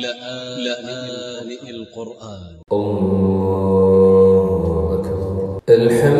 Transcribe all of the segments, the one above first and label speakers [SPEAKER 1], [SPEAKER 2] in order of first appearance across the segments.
[SPEAKER 1] لآن القرآن.
[SPEAKER 2] الله أكبر. الحمد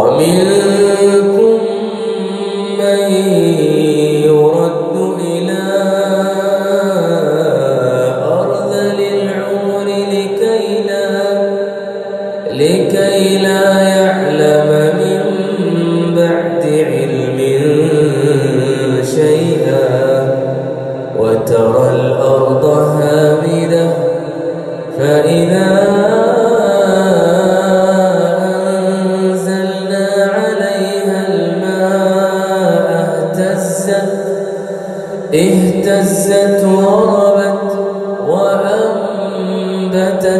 [SPEAKER 2] ومن توبة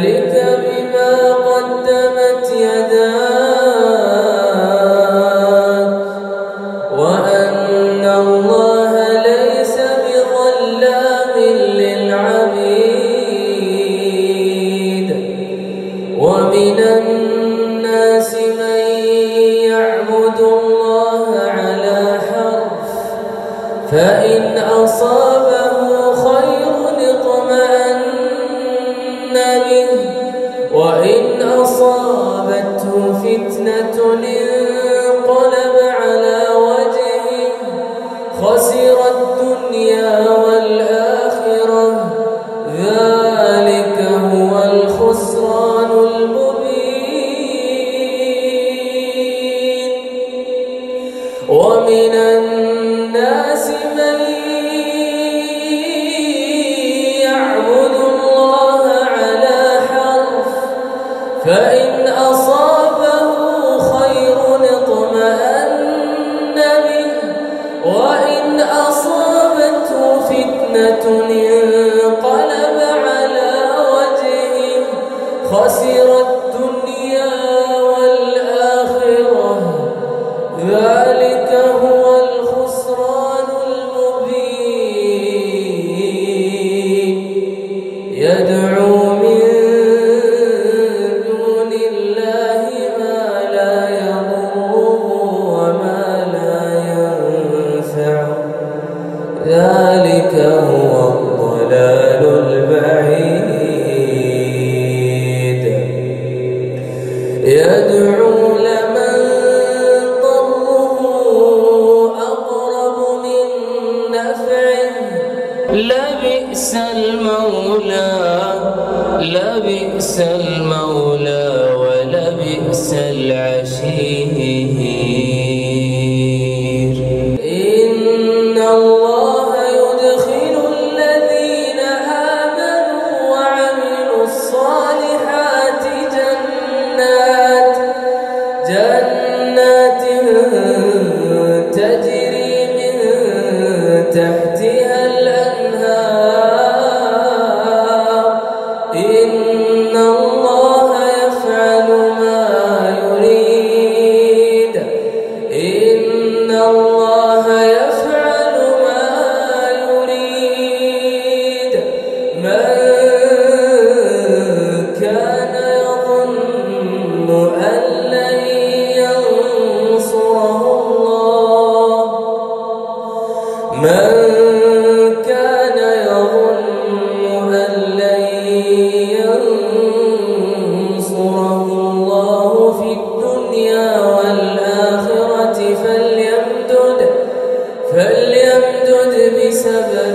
[SPEAKER 2] فإن أصابه خير اطمأن به. وإن أصابته فتنة انقلب على وجهه. خسر الدنيا فإن أصاب العشيق سبب